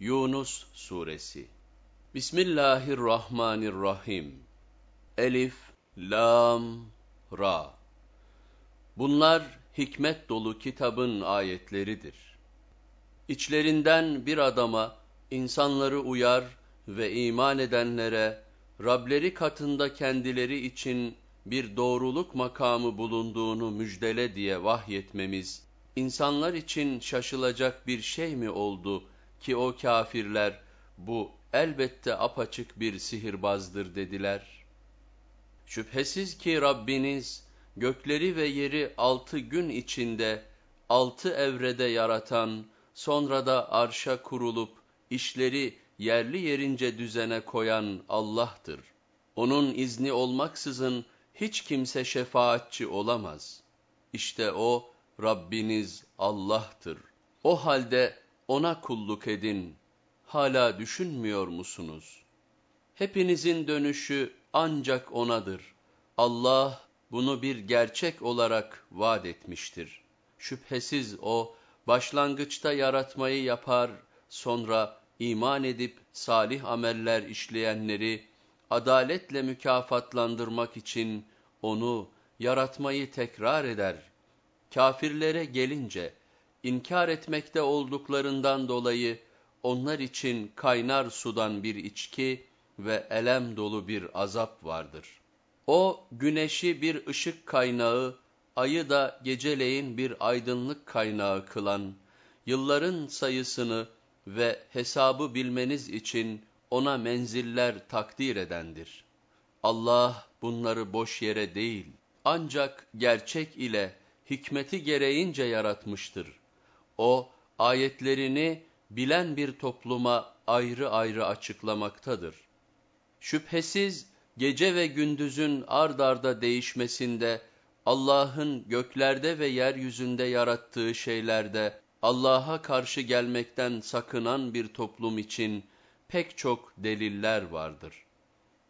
Yunus Suresi. Bismillahirrahmanirrahim. Elif, Lam, Ra. Bunlar hikmet dolu kitabın ayetleridir. İçlerinden bir adama insanları uyar ve iman edenlere Rableri katında kendileri için bir doğruluk makamı bulunduğunu müjdele diye vahyetmemiz, insanlar için şaşılacak bir şey mi oldu ki o kafirler bu elbette apaçık bir sihirbazdır dediler. Şüphesiz ki Rabbiniz gökleri ve yeri altı gün içinde altı evrede yaratan, sonra da arşa kurulup işleri yerli yerince düzene koyan Allah'tır. Onun izni olmaksızın hiç kimse şefaatçi olamaz. İşte o Rabbiniz Allah'tır. O halde ona kulluk edin. Hala düşünmüyor musunuz? Hepinizin dönüşü ancak O'nadır. Allah bunu bir gerçek olarak vaat etmiştir. Şüphesiz O, başlangıçta yaratmayı yapar, sonra iman edip salih ameller işleyenleri, adaletle mükafatlandırmak için onu, yaratmayı tekrar eder. Kafirlere gelince, inkar etmekte olduklarından dolayı, onlar için kaynar sudan bir içki ve elem dolu bir azap vardır. O, güneşi bir ışık kaynağı, ayı da geceleyin bir aydınlık kaynağı kılan, yılların sayısını ve hesabı bilmeniz için ona menziller takdir edendir. Allah bunları boş yere değil, ancak gerçek ile hikmeti gereğince yaratmıştır. O, ayetlerini bilen bir topluma ayrı ayrı açıklamaktadır. Şüphesiz gece ve gündüzün ard arda değişmesinde, Allah'ın göklerde ve yeryüzünde yarattığı şeylerde, Allah'a karşı gelmekten sakınan bir toplum için pek çok deliller vardır.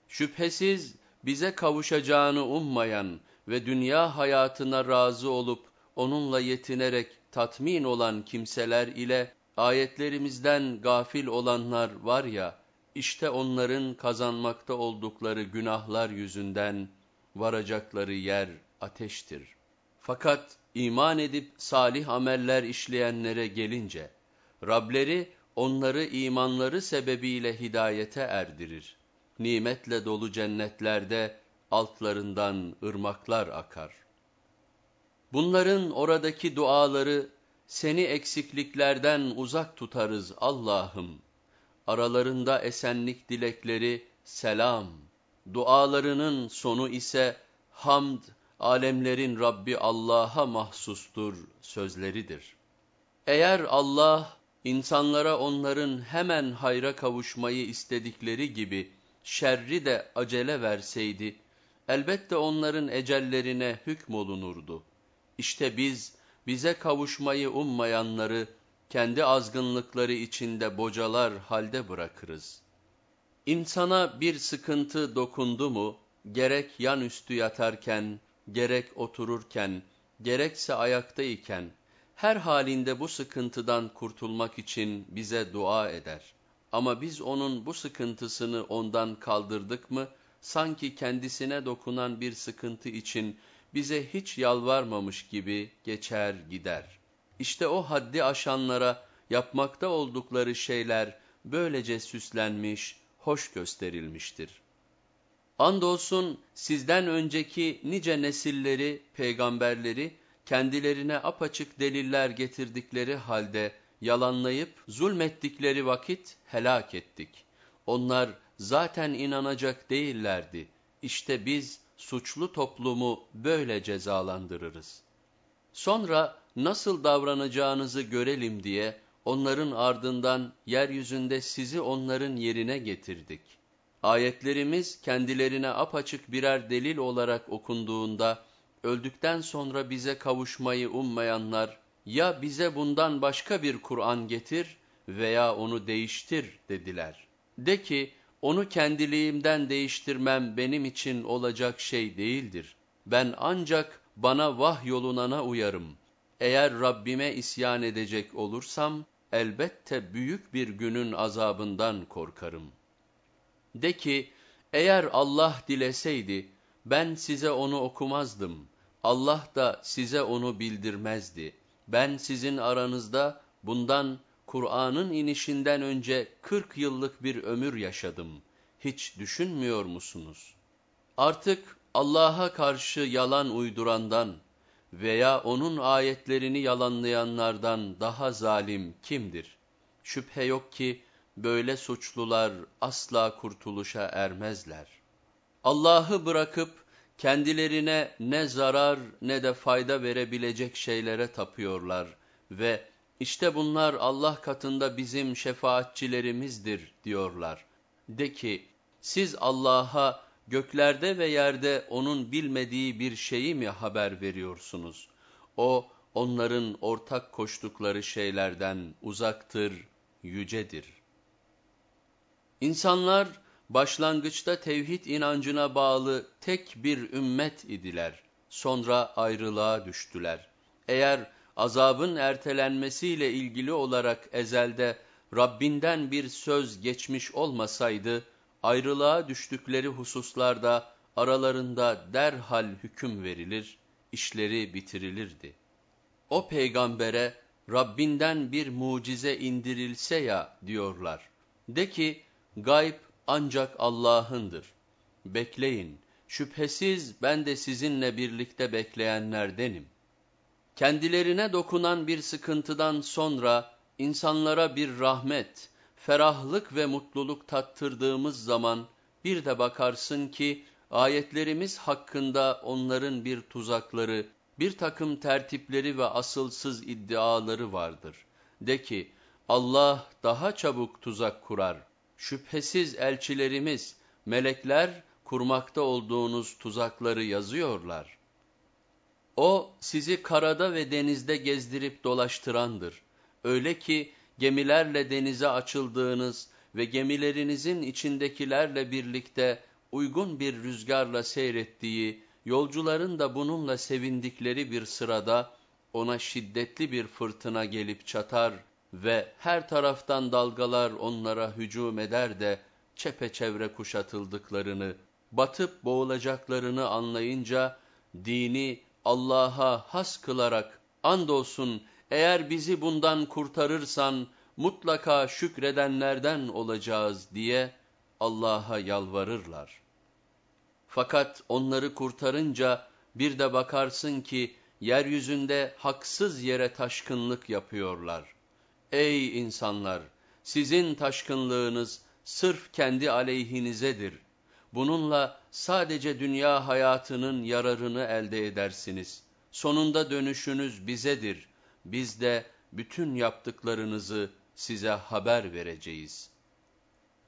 Şüphesiz bize kavuşacağını ummayan ve dünya hayatına razı olup onunla yetinerek tatmin olan kimseler ile ayetlerimizden gafil olanlar var ya, işte onların kazanmakta oldukları günahlar yüzünden varacakları yer ateştir. Fakat iman edip salih ameller işleyenlere gelince, Rableri onları imanları sebebiyle hidayete erdirir. Nimetle dolu cennetlerde altlarından ırmaklar akar. Bunların oradaki duaları, seni eksikliklerden uzak tutarız Allah'ım. Aralarında esenlik dilekleri selam, dualarının sonu ise hamd, alemlerin Rabbi Allah'a mahsustur sözleridir. Eğer Allah, insanlara onların hemen hayra kavuşmayı istedikleri gibi şerri de acele verseydi, elbette onların ecellerine hükmolunurdu. İşte biz, bize kavuşmayı ummayanları, kendi azgınlıkları içinde bocalar halde bırakırız. İnsana bir sıkıntı dokundu mu, gerek yan üstü yatarken, gerek otururken, gerekse ayaktayken, her halinde bu sıkıntıdan kurtulmak için bize dua eder. Ama biz onun bu sıkıntısını ondan kaldırdık mı, sanki kendisine dokunan bir sıkıntı için bize hiç yalvarmamış gibi geçer gider. İşte o haddi aşanlara yapmakta oldukları şeyler böylece süslenmiş, hoş gösterilmiştir. Andolsun sizden önceki nice nesilleri, peygamberleri, kendilerine apaçık deliller getirdikleri halde yalanlayıp zulmettikleri vakit helak ettik. Onlar zaten inanacak değillerdi. İşte biz suçlu toplumu böyle cezalandırırız. Sonra nasıl davranacağınızı görelim diye onların ardından yeryüzünde sizi onların yerine getirdik. Ayetlerimiz kendilerine apaçık birer delil olarak okunduğunda, öldükten sonra bize kavuşmayı ummayanlar, ya bize bundan başka bir Kur'an getir veya onu değiştir dediler. De ki, onu kendiliğimden değiştirmem benim için olacak şey değildir. Ben ancak bana vahyolunana uyarım. Eğer Rabbime isyan edecek olursam, elbette büyük bir günün azabından korkarım. De ki, eğer Allah dileseydi, ben size onu okumazdım. Allah da size onu bildirmezdi. Ben sizin aranızda bundan Kur'an'ın inişinden önce 40 yıllık bir ömür yaşadım. Hiç düşünmüyor musunuz? Artık Allah'a karşı yalan uydurandan veya onun ayetlerini yalanlayanlardan daha zalim kimdir? Şüphe yok ki böyle suçlular asla kurtuluşa ermezler. Allah'ı bırakıp kendilerine ne zarar ne de fayda verebilecek şeylere tapıyorlar ve işte bunlar Allah katında bizim şefaatçilerimizdir diyorlar. De ki siz Allah'a göklerde ve yerde onun bilmediği bir şeyi mi haber veriyorsunuz? O onların ortak koştukları şeylerden uzaktır, yücedir. İnsanlar başlangıçta tevhid inancına bağlı tek bir ümmet idiler. Sonra ayrılığa düştüler. Eğer azabın ertelenmesiyle ilgili olarak ezelde Rabbinden bir söz geçmiş olmasaydı, ayrılığa düştükleri hususlarda aralarında derhal hüküm verilir, işleri bitirilirdi. O peygambere Rabbinden bir mucize indirilse ya diyorlar. De ki gayb ancak Allah'ındır. Bekleyin, şüphesiz ben de sizinle birlikte bekleyenlerdenim. Kendilerine dokunan bir sıkıntıdan sonra insanlara bir rahmet, ferahlık ve mutluluk tattırdığımız zaman bir de bakarsın ki ayetlerimiz hakkında onların bir tuzakları, bir takım tertipleri ve asılsız iddiaları vardır. De ki Allah daha çabuk tuzak kurar. Şüphesiz elçilerimiz, melekler kurmakta olduğunuz tuzakları yazıyorlar. O sizi karada ve denizde gezdirip dolaştırandır. Öyle ki gemilerle denize açıldığınız ve gemilerinizin içindekilerle birlikte uygun bir rüzgarla seyrettiği, yolcuların da bununla sevindikleri bir sırada ona şiddetli bir fırtına gelip çatar ve her taraftan dalgalar onlara hücum eder de çepeçevre kuşatıldıklarını, batıp boğulacaklarını anlayınca dini Allah'a has kılarak andolsun eğer bizi bundan kurtarırsan mutlaka şükredenlerden olacağız diye Allah'a yalvarırlar. Fakat onları kurtarınca bir de bakarsın ki yeryüzünde haksız yere taşkınlık yapıyorlar. Ey insanlar! Sizin taşkınlığınız sırf kendi aleyhinizedir. Bununla sadece dünya hayatının yararını elde edersiniz. Sonunda dönüşünüz bizedir. Biz de bütün yaptıklarınızı size haber vereceğiz.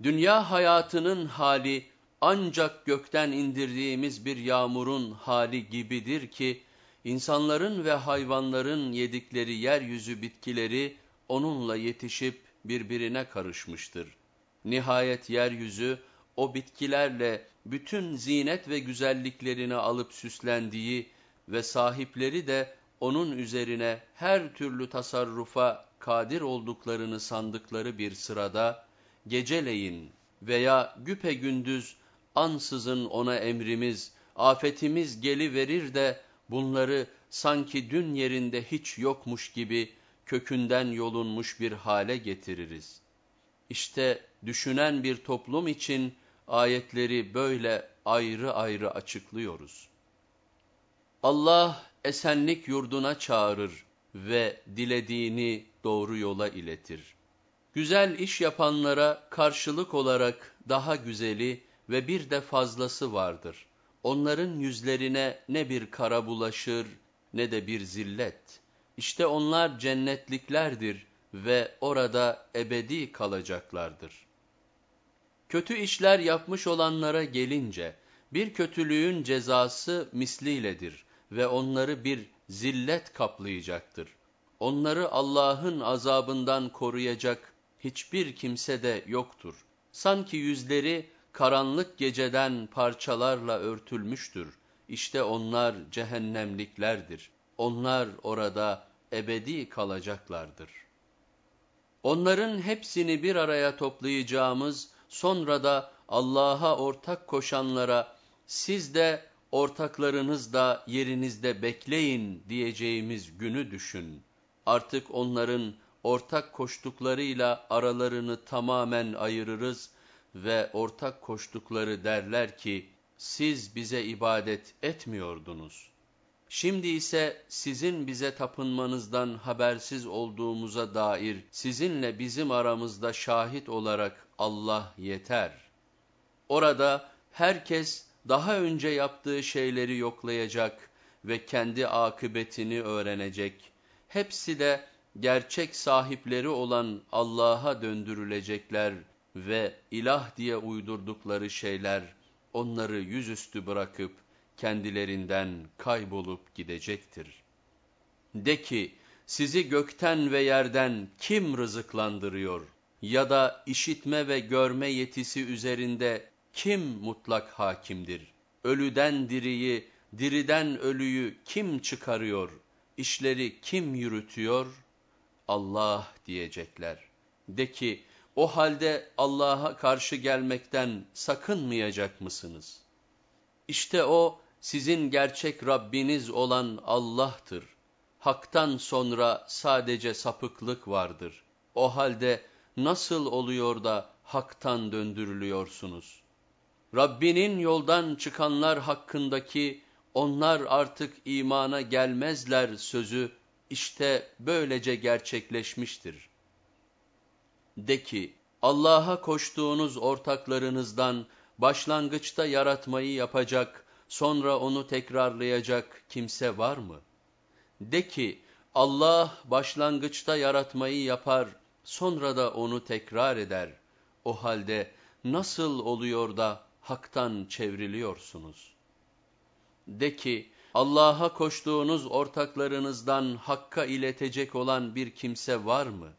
Dünya hayatının hali ancak gökten indirdiğimiz bir yağmurun hali gibidir ki, insanların ve hayvanların yedikleri yeryüzü bitkileri onunla yetişip birbirine karışmıştır. Nihayet yeryüzü o bitkilerle bütün zinet ve güzelliklerini alıp süslendiği ve sahipleri de onun üzerine her türlü tasarrufa kadir olduklarını sandıkları bir sırada, geceleyin veya güpe gündüz ansızın ona emrimiz, afetimiz geli verir de bunları sanki dün yerinde hiç yokmuş gibi kökünden yolunmuş bir hale getiririz. İşte düşünen bir toplum için ayetleri böyle ayrı ayrı açıklıyoruz. Allah esenlik yurduna çağırır ve dilediğini doğru yola iletir. Güzel iş yapanlara karşılık olarak daha güzeli ve bir de fazlası vardır. Onların yüzlerine ne bir kara bulaşır ne de bir zillet. İşte onlar cennetliklerdir ve orada ebedi kalacaklardır. Kötü işler yapmış olanlara gelince, bir kötülüğün cezası misliyledir ve onları bir zillet kaplayacaktır. Onları Allah'ın azabından koruyacak hiçbir kimse de yoktur. Sanki yüzleri karanlık geceden parçalarla örtülmüştür. İşte onlar cehennemliklerdir. Onlar orada ebedi kalacaklardır. Onların hepsini bir araya toplayacağımız, sonra da Allah'a ortak koşanlara, siz de ortaklarınız da yerinizde bekleyin diyeceğimiz günü düşün. Artık onların ortak koştuklarıyla aralarını tamamen ayırırız ve ortak koştukları derler ki, siz bize ibadet etmiyordunuz. Şimdi ise sizin bize tapınmanızdan habersiz olduğumuza dair sizinle bizim aramızda şahit olarak Allah yeter. Orada herkes daha önce yaptığı şeyleri yoklayacak ve kendi akıbetini öğrenecek. Hepsi de gerçek sahipleri olan Allah'a döndürülecekler ve ilah diye uydurdukları şeyler onları yüzüstü bırakıp kendilerinden kaybolup gidecektir. De ki, sizi gökten ve yerden kim rızıklandırıyor ya da işitme ve görme yetisi üzerinde kim mutlak hakimdir? Ölüden diriyi, diriden ölüyü kim çıkarıyor? İşleri kim yürütüyor? Allah diyecekler. De ki, o halde Allah'a karşı gelmekten sakınmayacak mısınız? İşte o, sizin gerçek Rabbiniz olan Allah'tır. Hak'tan sonra sadece sapıklık vardır. O halde nasıl oluyor da haktan döndürülüyorsunuz? Rabbinin yoldan çıkanlar hakkındaki onlar artık imana gelmezler sözü işte böylece gerçekleşmiştir. De ki Allah'a koştuğunuz ortaklarınızdan başlangıçta yaratmayı yapacak, sonra onu tekrarlayacak kimse var mı? De ki, Allah başlangıçta yaratmayı yapar, sonra da onu tekrar eder. O halde nasıl oluyor da haktan çevriliyorsunuz? De ki, Allah'a koştuğunuz ortaklarınızdan Hakk'a iletecek olan bir kimse var mı?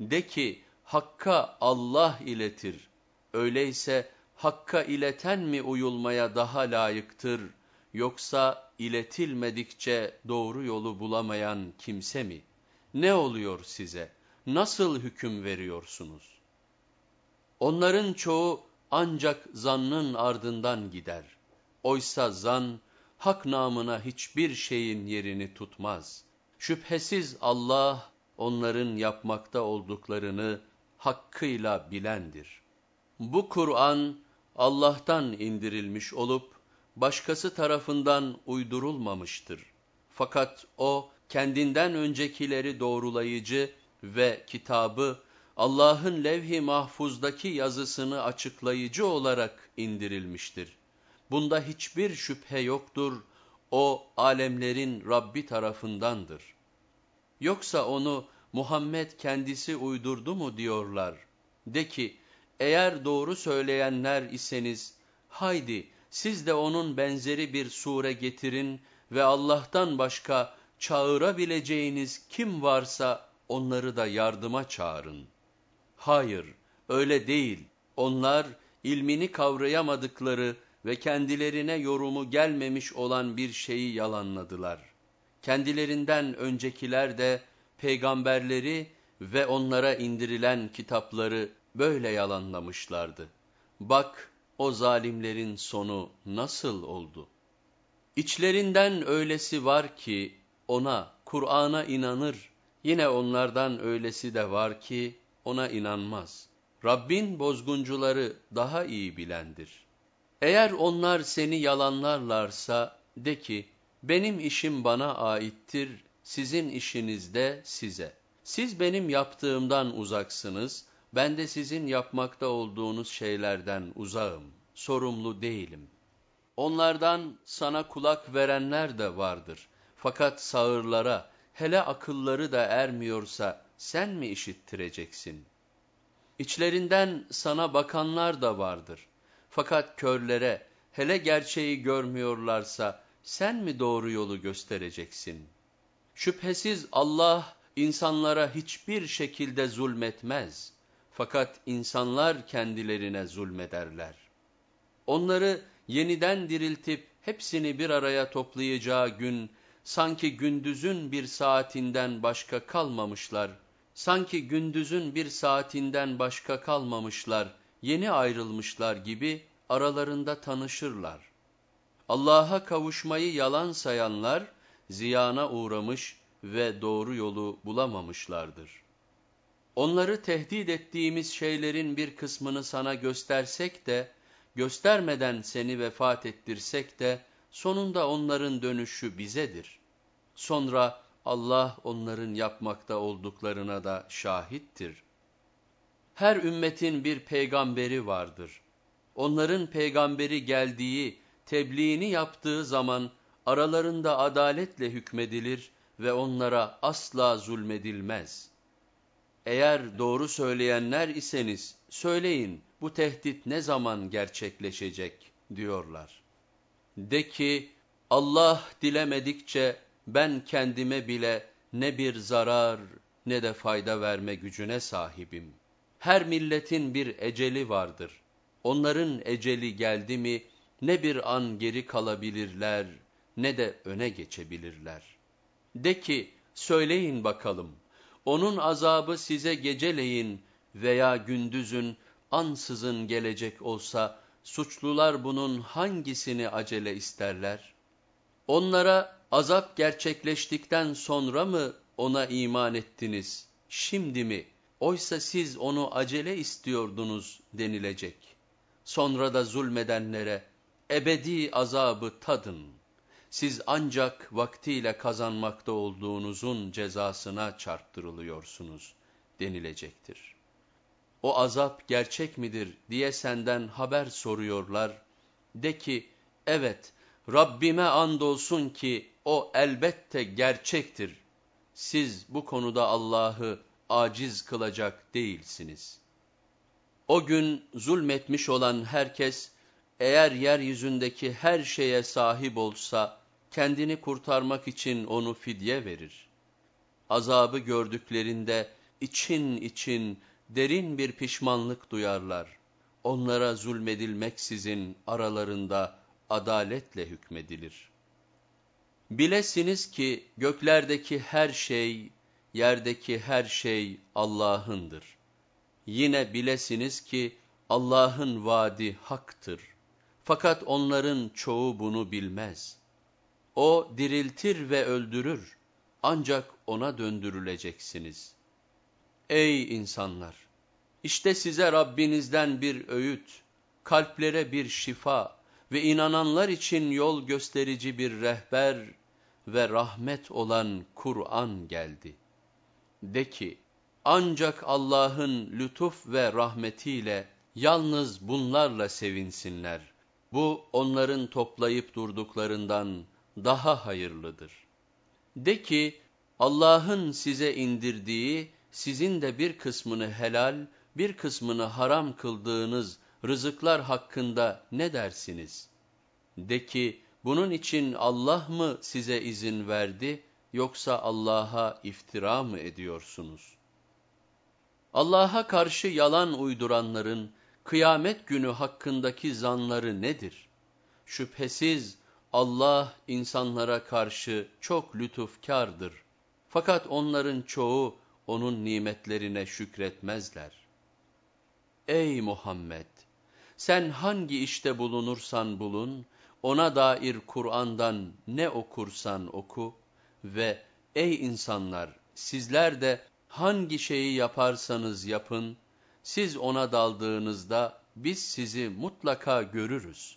De ki, Hakk'a Allah iletir. Öyleyse Hakk'a ileten mi uyulmaya daha layıktır, yoksa iletilmedikçe doğru yolu bulamayan kimse mi? Ne oluyor size? Nasıl hüküm veriyorsunuz? Onların çoğu ancak zannın ardından gider. Oysa zan, hak namına hiçbir şeyin yerini tutmaz. Şüphesiz Allah, onların yapmakta olduklarını hakkıyla bilendir. Bu Kur'an, Allah'tan indirilmiş olup, başkası tarafından uydurulmamıştır. Fakat o, kendinden öncekileri doğrulayıcı ve kitabı, Allah'ın levh-i mahfuzdaki yazısını açıklayıcı olarak indirilmiştir. Bunda hiçbir şüphe yoktur, o alemlerin Rabbi tarafındandır. Yoksa onu Muhammed kendisi uydurdu mu diyorlar. De ki, eğer doğru söyleyenler iseniz, haydi siz de onun benzeri bir sure getirin ve Allah'tan başka çağırabileceğiniz kim varsa onları da yardıma çağırın. Hayır, öyle değil. Onlar ilmini kavrayamadıkları ve kendilerine yorumu gelmemiş olan bir şeyi yalanladılar. Kendilerinden öncekiler de peygamberleri ve onlara indirilen kitapları böyle yalanlamışlardı. Bak o zalimlerin sonu nasıl oldu? İçlerinden öylesi var ki ona, Kur'an'a inanır. Yine onlardan öylesi de var ki ona inanmaz. Rabbin bozguncuları daha iyi bilendir. Eğer onlar seni yalanlarlarsa de ki, benim işim bana aittir, sizin işiniz de size. Siz benim yaptığımdan uzaksınız, ben de sizin yapmakta olduğunuz şeylerden uzağım, sorumlu değilim. Onlardan sana kulak verenler de vardır. Fakat sağırlara, hele akılları da ermiyorsa sen mi işittireceksin? İçlerinden sana bakanlar da vardır. Fakat körlere, hele gerçeği görmüyorlarsa sen mi doğru yolu göstereceksin? Şüphesiz Allah insanlara hiçbir şekilde zulmetmez. Fakat insanlar kendilerine zulmederler. Onları yeniden diriltip hepsini bir araya toplayacağı gün sanki gündüzün bir saatinden başka kalmamışlar Sanki gündüzün bir saatinden başka kalmamışlar, yeni ayrılmışlar gibi aralarında tanışırlar. Allah'a kavuşmayı yalan sayanlar, ziyana uğramış ve doğru yolu bulamamışlardır. Onları tehdit ettiğimiz şeylerin bir kısmını sana göstersek de, göstermeden seni vefat ettirsek de, sonunda onların dönüşü bizedir. Sonra Allah onların yapmakta olduklarına da şahittir. Her ümmetin bir peygamberi vardır. Onların peygamberi geldiği, tebliğini yaptığı zaman aralarında adaletle hükmedilir ve onlara asla zulmedilmez. Eğer doğru söyleyenler iseniz söyleyin bu tehdit ne zaman gerçekleşecek diyorlar. De ki Allah dilemedikçe ben kendime bile ne bir zarar ne de fayda verme gücüne sahibim. Her milletin bir eceli vardır. Onların eceli geldi mi ne bir an geri kalabilirler ne de öne geçebilirler. De ki söyleyin bakalım onun azabı size geceleyin veya gündüzün ansızın gelecek olsa suçlular bunun hangisini acele isterler? Onlara azap gerçekleştikten sonra mı ona iman ettiniz, şimdi mi? Oysa siz onu acele istiyordunuz denilecek. Sonra da zulmedenlere ebedi azabı tadın. Siz ancak vaktiyle kazanmakta olduğunuzun cezasına çarptırılıyorsunuz denilecektir. O azap gerçek midir diye senden haber soruyorlar. De ki evet Rabbime andolsun ki o elbette gerçektir. Siz bu konuda Allah'ı aciz kılacak değilsiniz. O gün zulmetmiş olan herkes, eğer yeryüzündeki her şeye sahip olsa, kendini kurtarmak için onu fidye verir. Azabı gördüklerinde için için derin bir pişmanlık duyarlar. Onlara zulmedilmeksizin aralarında adaletle hükmedilir. Bilesiniz ki göklerdeki her şey, yerdeki her şey Allah'ındır. Yine bilesiniz ki Allah'ın vaadi haktır. Fakat onların çoğu bunu bilmez. O diriltir ve öldürür. Ancak ona döndürüleceksiniz. Ey insanlar! İşte size Rabbinizden bir öğüt, kalplere bir şifa ve inananlar için yol gösterici bir rehber ve rahmet olan Kur'an geldi. De ki, ancak Allah'ın lütuf ve rahmetiyle yalnız bunlarla sevinsinler. Bu onların toplayıp durduklarından daha hayırlıdır. De ki, Allah'ın size indirdiği, sizin de bir kısmını helal, bir kısmını haram kıldığınız rızıklar hakkında ne dersiniz? De ki, bunun için Allah mı size izin verdi, yoksa Allah'a iftira mı ediyorsunuz? Allah'a karşı yalan uyduranların, kıyamet günü hakkındaki zanları nedir? Şüphesiz Allah insanlara karşı çok lütufkardır. Fakat onların çoğu onun nimetlerine şükretmezler. Ey Muhammed! Sen hangi işte bulunursan bulun, ona dair Kur'an'dan ne okursan oku ve ey insanlar sizler de hangi şeyi yaparsanız yapın, siz ona daldığınızda biz sizi mutlaka görürüz.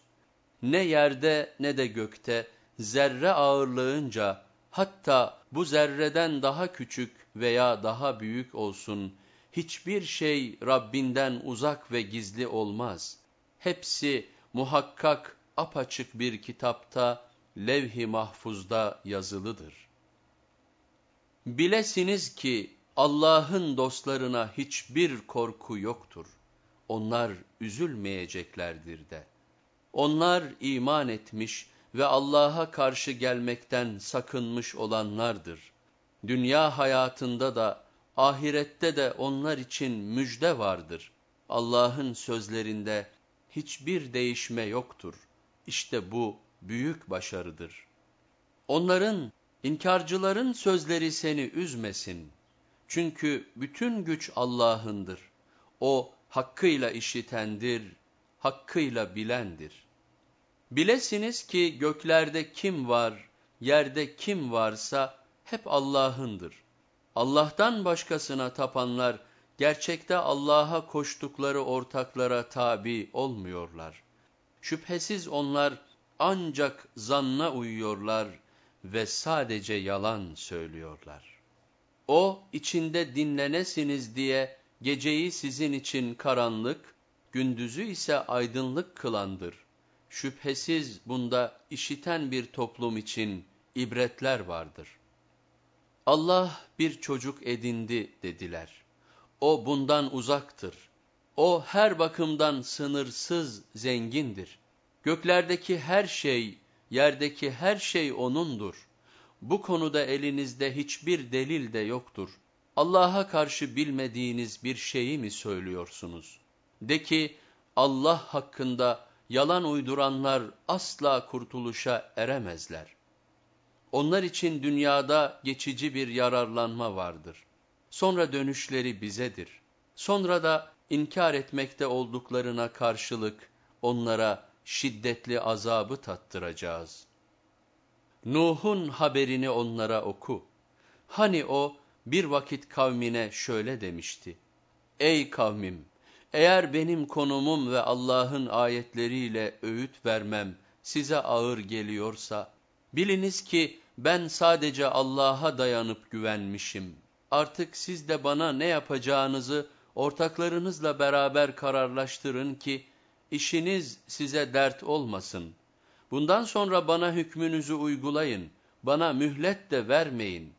Ne yerde ne de gökte zerre ağırlığınca hatta bu zerreden daha küçük veya daha büyük olsun hiçbir şey Rabbinden uzak ve gizli olmaz. Hepsi muhakkak apaçık bir kitapta levh-i mahfuzda yazılıdır. Bilesiniz ki Allah'ın dostlarına hiçbir korku yoktur. Onlar üzülmeyeceklerdir de. Onlar iman etmiş ve Allah'a karşı gelmekten sakınmış olanlardır. Dünya hayatında da ahirette de onlar için müjde vardır. Allah'ın sözlerinde hiçbir değişme yoktur. İşte bu büyük başarıdır. Onların, inkarcıların sözleri seni üzmesin. Çünkü bütün güç Allah'ındır. O hakkıyla işitendir, hakkıyla bilendir. Bilesiniz ki göklerde kim var, yerde kim varsa hep Allah'ındır. Allah'tan başkasına tapanlar, gerçekte Allah'a koştukları ortaklara tabi olmuyorlar. Şüphesiz onlar ancak zanna uyuyorlar ve sadece yalan söylüyorlar. O içinde dinlenesiniz diye geceyi sizin için karanlık, gündüzü ise aydınlık kılandır. Şüphesiz bunda işiten bir toplum için ibretler vardır. Allah bir çocuk edindi dediler. O bundan uzaktır. O her bakımdan sınırsız zengindir. Göklerdeki her şey, yerdeki her şey O'nundur. Bu konuda elinizde hiçbir delil de yoktur. Allah'a karşı bilmediğiniz bir şeyi mi söylüyorsunuz? De ki, Allah hakkında yalan uyduranlar asla kurtuluşa eremezler. Onlar için dünyada geçici bir yararlanma vardır. Sonra dönüşleri bizedir. Sonra da inkar etmekte olduklarına karşılık onlara şiddetli azabı tattıracağız. Nuh'un haberini onlara oku. Hani o bir vakit kavmine şöyle demişti. Ey kavmim! Eğer benim konumum ve Allah'ın ayetleriyle öğüt vermem size ağır geliyorsa, biliniz ki ben sadece Allah'a dayanıp güvenmişim. Artık siz de bana ne yapacağınızı ortaklarınızla beraber kararlaştırın ki, işiniz size dert olmasın. Bundan sonra bana hükmünüzü uygulayın, bana mühlet de vermeyin.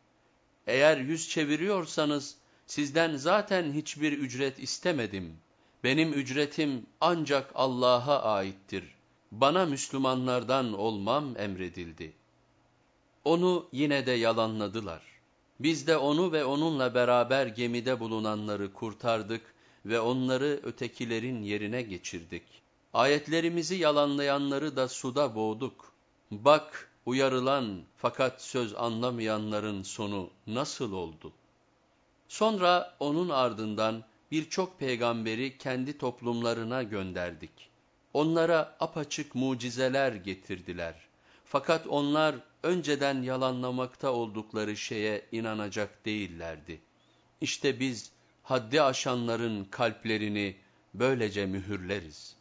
Eğer yüz çeviriyorsanız, sizden zaten hiçbir ücret istemedim. Benim ücretim ancak Allah'a aittir. Bana Müslümanlardan olmam emredildi. Onu yine de yalanladılar. Biz de onu ve onunla beraber gemide bulunanları kurtardık ve onları ötekilerin yerine geçirdik. Ayetlerimizi yalanlayanları da suda boğduk. Bak uyarılan fakat söz anlamayanların sonu nasıl oldu? Sonra onun ardından birçok peygamberi kendi toplumlarına gönderdik. Onlara apaçık mucizeler getirdiler. Fakat onlar önceden yalanlamakta oldukları şeye inanacak değillerdi. İşte biz haddi aşanların kalplerini böylece mühürleriz.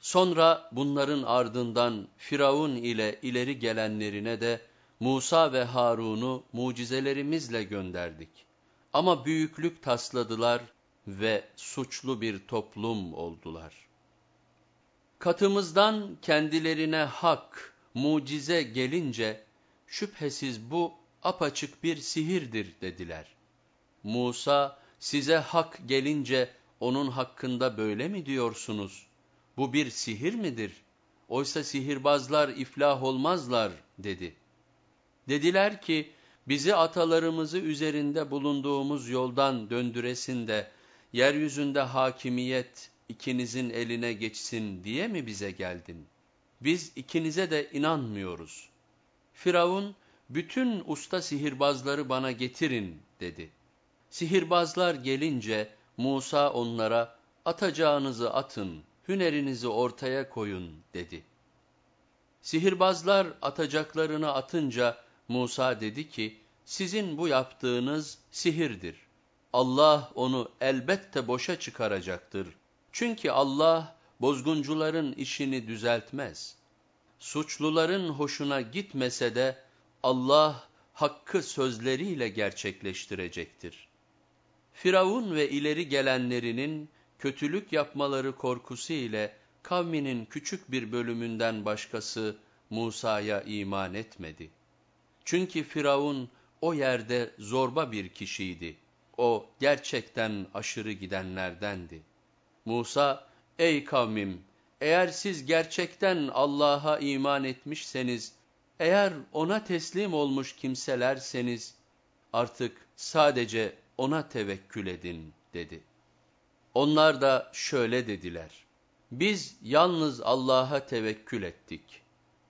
Sonra bunların ardından Firavun ile ileri gelenlerine de Musa ve Harun'u mucizelerimizle gönderdik. Ama büyüklük tasladılar ve suçlu bir toplum oldular. Katımızdan kendilerine hak, mucize gelince, şüphesiz bu apaçık bir sihirdir dediler. Musa, size hak gelince onun hakkında böyle mi diyorsunuz? Bu bir sihir midir? Oysa sihirbazlar iflah olmazlar dedi. Dediler ki, bizi atalarımızı üzerinde bulunduğumuz yoldan döndüresin de, yeryüzünde hakimiyet ikinizin eline geçsin diye mi bize geldin? Biz ikinize de inanmıyoruz. Firavun, bütün usta sihirbazları bana getirin dedi. Sihirbazlar gelince Musa onlara atacağınızı atın, hünerinizi ortaya koyun dedi. Sihirbazlar atacaklarını atınca Musa dedi ki, sizin bu yaptığınız sihirdir. Allah onu elbette boşa çıkaracaktır. Çünkü Allah bozguncuların işini düzeltmez. Suçluların hoşuna gitmese de Allah hakkı sözleriyle gerçekleştirecektir. Firavun ve ileri gelenlerinin kötülük yapmaları korkusu ile kavminin küçük bir bölümünden başkası Musa'ya iman etmedi. Çünkü Firavun o yerde zorba bir kişiydi. O gerçekten aşırı gidenlerdendi. Musa, ey kavmim, eğer siz gerçekten Allah'a iman etmişseniz, eğer ona teslim olmuş kimselerseniz, artık sadece ona tevekkül edin, dedi. Onlar da şöyle dediler, biz yalnız Allah'a tevekkül ettik.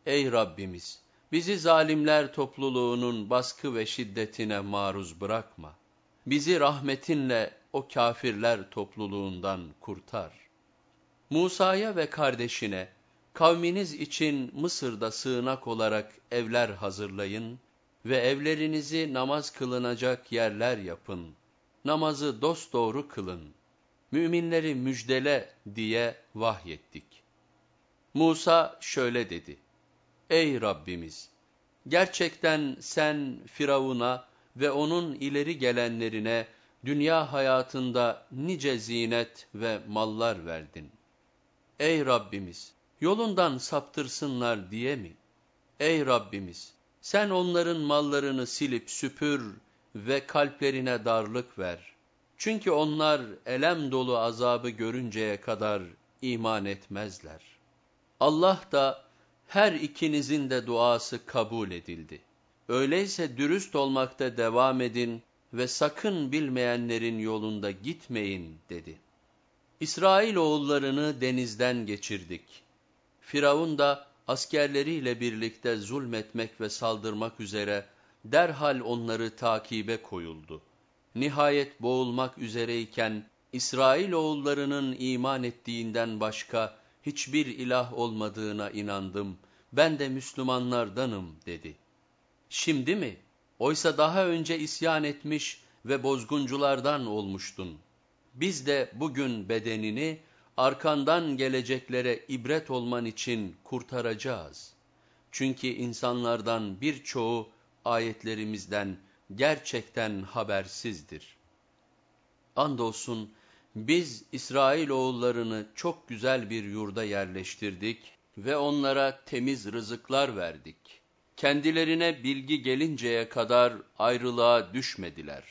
Ey Rabbimiz, bizi zalimler topluluğunun baskı ve şiddetine maruz bırakma. Bizi rahmetinle o kafirler topluluğundan kurtar. Musa'ya ve kardeşine, kavminiz için Mısır'da sığınak olarak evler hazırlayın ve evlerinizi namaz kılınacak yerler yapın. Namazı dosdoğru kılın. Müminleri müjdele diye vahyettik. Musa şöyle dedi. Ey Rabbimiz! Gerçekten sen Firavun'a ve onun ileri gelenlerine dünya hayatında nice zinet ve mallar verdin. Ey Rabbimiz! Yolundan saptırsınlar diye mi? Ey Rabbimiz! Sen onların mallarını silip süpür ve kalplerine darlık ver. Çünkü onlar elem dolu azabı görünceye kadar iman etmezler. Allah da her ikinizin de duası kabul edildi. Öyleyse dürüst olmakta devam edin ve sakın bilmeyenlerin yolunda gitmeyin dedi. İsrail oğullarını denizden geçirdik. Firavun da askerleriyle birlikte zulmetmek ve saldırmak üzere derhal onları takibe koyuldu. Nihayet boğulmak üzereyken İsrail oğullarının iman ettiğinden başka hiçbir ilah olmadığına inandım, ben de Müslümanlardanım dedi. Şimdi mi? Oysa daha önce isyan etmiş ve bozgunculardan olmuştun. Biz de bugün bedenini arkandan geleceklere ibret olman için kurtaracağız. Çünkü insanlardan birçoğu ayetlerimizden gerçekten habersizdir. Andolsun biz İsrail oğullarını çok güzel bir yurda yerleştirdik ve onlara temiz rızıklar verdik. Kendilerine bilgi gelinceye kadar ayrılığa düşmediler.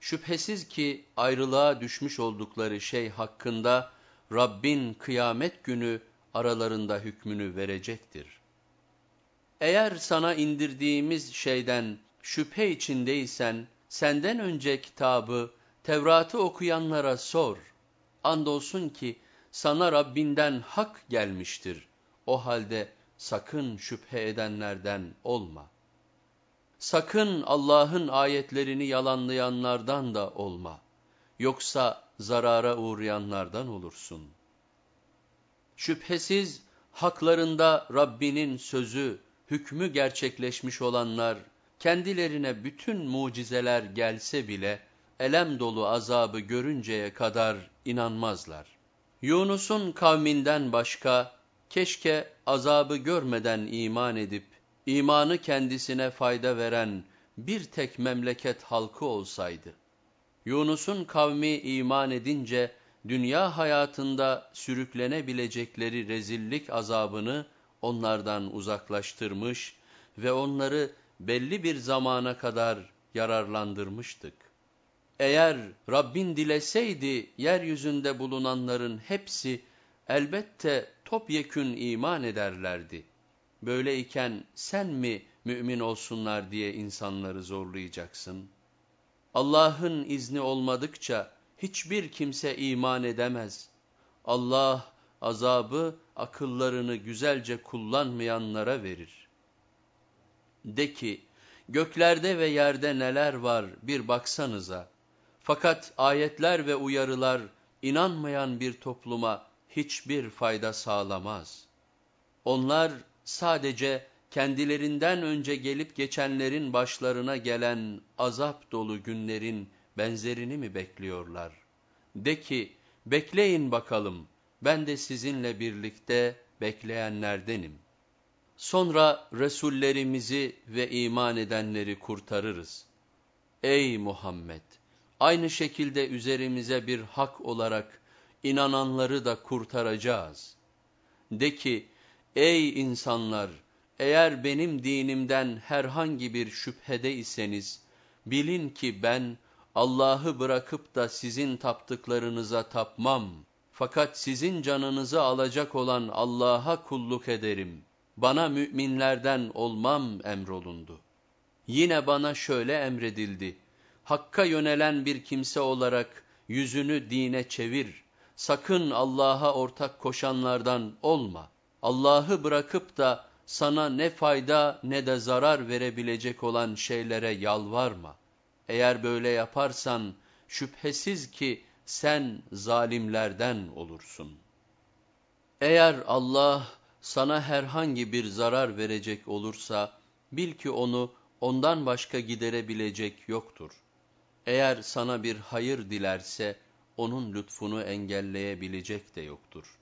Şüphesiz ki ayrılığa düşmüş oldukları şey hakkında Rabbin kıyamet günü aralarında hükmünü verecektir. Eğer sana indirdiğimiz şeyden şüphe içindeysen, senden önce kitabı, Tevrat'ı okuyanlara sor. Andolsun ki sana Rabbinden hak gelmiştir. O halde sakın şüphe edenlerden olma. Sakın Allah'ın ayetlerini yalanlayanlardan da olma. Yoksa zarara uğrayanlardan olursun. Şüphesiz haklarında Rabbinin sözü, hükmü gerçekleşmiş olanlar, kendilerine bütün mucizeler gelse bile, elem dolu azabı görünceye kadar inanmazlar. Yunus'un kavminden başka, keşke azabı görmeden iman edip, imanı kendisine fayda veren bir tek memleket halkı olsaydı. Yunus'un kavmi iman edince, dünya hayatında sürüklenebilecekleri rezillik azabını onlardan uzaklaştırmış ve onları belli bir zamana kadar yararlandırmıştık. Eğer Rabbin dileseydi yeryüzünde bulunanların hepsi elbette topyekün iman ederlerdi. Böyleyken sen mi mümin olsunlar diye insanları zorlayacaksın? Allah'ın izni olmadıkça hiçbir kimse iman edemez. Allah azabı akıllarını güzelce kullanmayanlara verir. De ki, göklerde ve yerde neler var bir baksanıza. Fakat ayetler ve uyarılar inanmayan bir topluma hiçbir fayda sağlamaz. Onlar sadece kendilerinden önce gelip geçenlerin başlarına gelen azap dolu günlerin benzerini mi bekliyorlar? De ki, bekleyin bakalım, ben de sizinle birlikte bekleyenlerdenim. Sonra Resullerimizi ve iman edenleri kurtarırız. Ey Muhammed! Aynı şekilde üzerimize bir hak olarak inananları da kurtaracağız. De ki, ey insanlar! Eğer benim dinimden herhangi bir şüphede iseniz, bilin ki ben Allah'ı bırakıp da sizin taptıklarınıza tapmam. Fakat sizin canınızı alacak olan Allah'a kulluk ederim. Bana müminlerden olmam emrolundu. Yine bana şöyle emredildi. Hakka yönelen bir kimse olarak yüzünü dine çevir. Sakın Allah'a ortak koşanlardan olma. Allah'ı bırakıp da sana ne fayda ne de zarar verebilecek olan şeylere yalvarma. eğer böyle yaparsan şüphesiz ki sen zalimlerden olursun. Eğer Allah sana herhangi bir zarar verecek olursa, bil ki onu ondan başka giderebilecek yoktur. Eğer sana bir hayır dilerse, onun lütfunu engelleyebilecek de yoktur.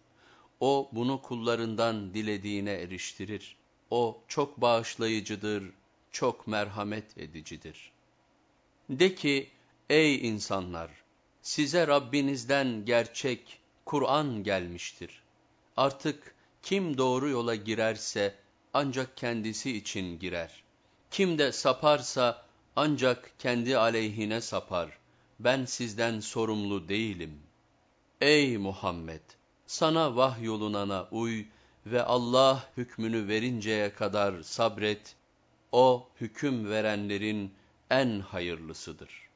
O bunu kullarından dilediğine eriştirir. O çok bağışlayıcıdır, çok merhamet edicidir. De ki, ey insanlar! Size Rabbinizden gerçek, Kur'an gelmiştir. Artık kim doğru yola girerse ancak kendisi için girer. Kim de saparsa ancak kendi aleyhine sapar. Ben sizden sorumlu değilim. Ey Muhammed! Sana vahyolunana uy ve Allah hükmünü verinceye kadar sabret. O hüküm verenlerin en hayırlısıdır.